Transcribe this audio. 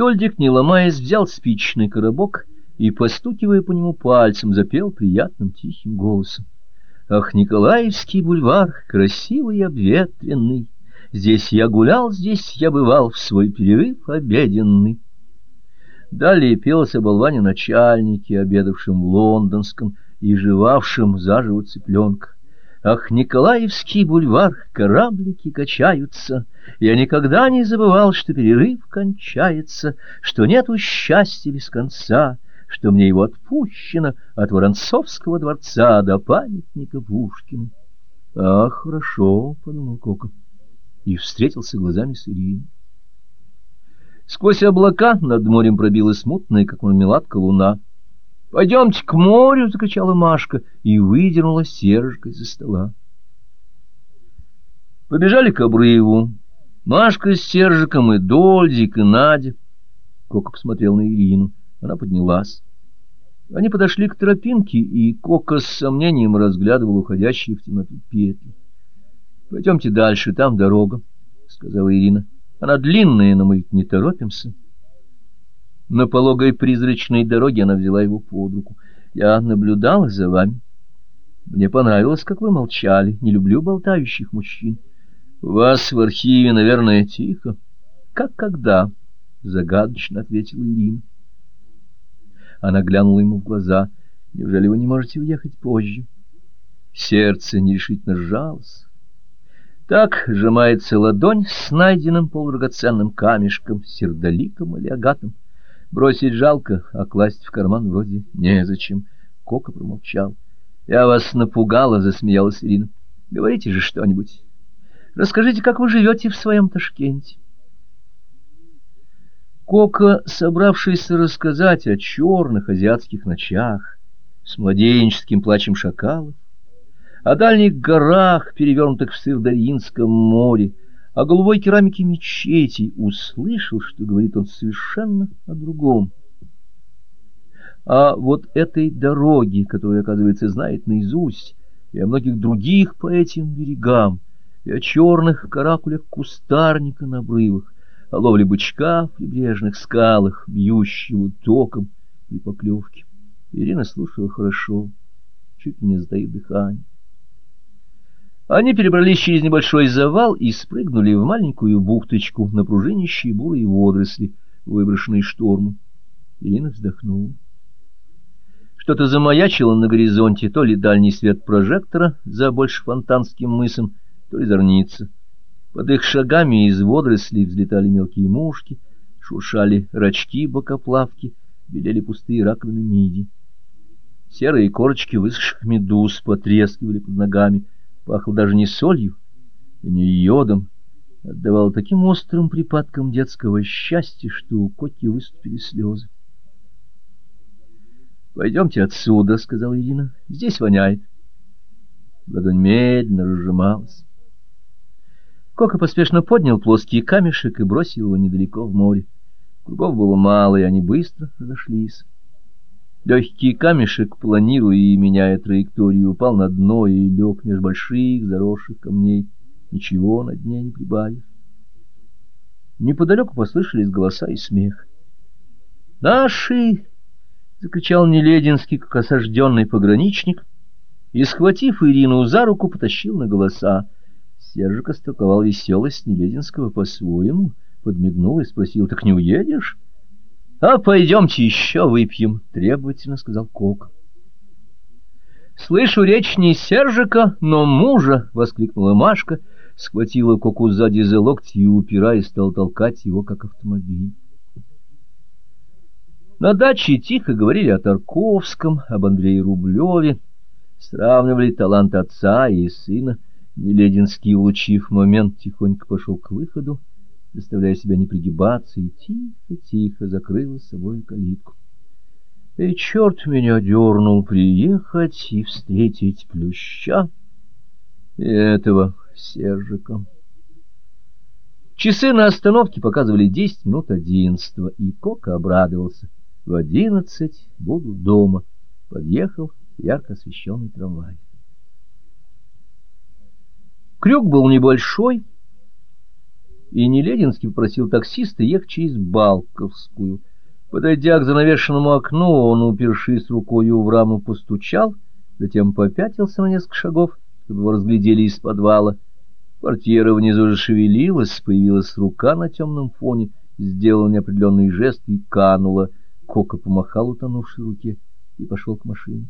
Тольдик, не ломаясь, взял спичный коробок и, постукивая по нему пальцем, запел приятным тихим голосом. Ах, Николаевский бульвар, красивый и обветренный, Здесь я гулял, здесь я бывал в свой перерыв обеденный. Далее пелось о болване начальнике, обедавшем в лондонском и жевавшем заживо цыпленка. Ах, Николаевский бульвар, кораблики качаются. Я никогда не забывал, что перерыв кончается, что нету счастья без конца, что мне его отпущено от Воронцовского дворца до памятника Пушкину. — Ах, хорошо, — подумал Кока, и встретился глазами с Ириной. Сквозь облака над морем пробилась мутная, как мармеладка, луна. — Пойдемте к морю! — закричала Машка и выдернула Сержика из-за стола. Побежали к обрыву. Машка с Сержиком и Дольдик, и Надя. Кока посмотрел на Ирину. Она поднялась. Они подошли к тропинке, и Кока с сомнением разглядывал уходящие в темноту петли. — Пойдемте дальше, там дорога, — сказала Ирина. — Она длинная, но мы не торопимся. На пологой призрачной дороге она взяла его под руку. Я наблюдала за вами. Мне понравилось, как вы молчали. Не люблю болтающих мужчин. Вас в архиве, наверное, тихо. Как когда? Загадочно ответила Ирина. Она глянула ему в глаза. Неужели вы не можете уехать позже? Сердце нерешительно сжалось. Так сжимается ладонь с найденным полудрагоценным камешком, сердоликом или агатом. Бросить жалко, а класть в карман вроде незачем. Кока промолчал. — Я вас напугала, — засмеялась Ирина. — Говорите же что-нибудь. Расскажите, как вы живете в своем Ташкенте. Кока, собравшийся рассказать о черных азиатских ночах, с младенческим плачем шакалов, о дальних горах, перевернутых в Сырдарьинском море, о голубой керамике мечетей, услышал, что говорит он совершенно о другом. А вот этой дороге, которую, оказывается, знает наизусть, и о многих других по этим берегам, и о черных каракулях кустарника на обрывах, о ловле бычка в прибрежных скалах, бьющего током при поклевке. Ирина слушала хорошо, чуть не сдаит дыхание. Они перебрались через небольшой завал и спрыгнули в маленькую бухточку на пружинищие бурые водоросли, выброшенные штормом. Ирина вздохнула. Что-то замаячило на горизонте, то ли дальний свет прожектора за больше фонтанским мысом, то ли зорница. Под их шагами из водорослей взлетали мелкие мушки, шуршали рачки бокоплавки, белели пустые раковины миди. Серые корочки высохших медуз потрескивали под ногами — пахло даже не солью не йодом, отдавал таким острым припадком детского счастья, что у Коки выступили слезы. — Пойдемте отсюда, — сказала Ирина. — Здесь воняет. Ладонь медленно разжималась. Кока поспешно поднял плоский камешек и бросил его недалеко в море. Кругов было мало, и они быстро разошлись. Легкий камешек, планируя и меняя траекторию, упал на дно и лег меж больших заросших камней, ничего на дне не прибавив. Неподалеку послышались голоса и смех. «Наши!» — закричал Нелединский, как осажденный пограничник, и, схватив Ирину за руку, потащил на голоса. Сержик истолковал веселость Нелединского по-своему, подмигнул и спросил, «Так не уедешь?» — А пойдемте еще выпьем, — требовательно сказал Кок. — Слышу речь не Сержика, но мужа, — воскликнула Машка, схватила Коку сзади за локти и, упираясь, стал толкать его, как автомобиль. На даче тихо говорили о Тарковском, об Андрее Рублеве, сравнивали талант отца и сына. Нелединский, улучив момент, тихонько пошел к выходу, заставляя себя не пригибаться, и тихо-тихо закрыла собой калитку. И черт меня дернул приехать и встретить плюща и этого Сержика. Часы на остановке показывали десять минут одиннадцатого, и Кока обрадовался. В одиннадцать буду дома. Подъехал ярко освещенный трамвай. Крюк был небольшой, и Нелединский попросил таксиста ехать через Балковскую. Подойдя к занавешенному окну, он, упершись рукою в раму, постучал, затем попятился на несколько шагов, чтобы его разглядели из подвала. Портьера внизу зашевелилась, появилась рука на темном фоне, сделала неопределенный жест и канула. Кока помахал утонувшей руке и пошел к машине.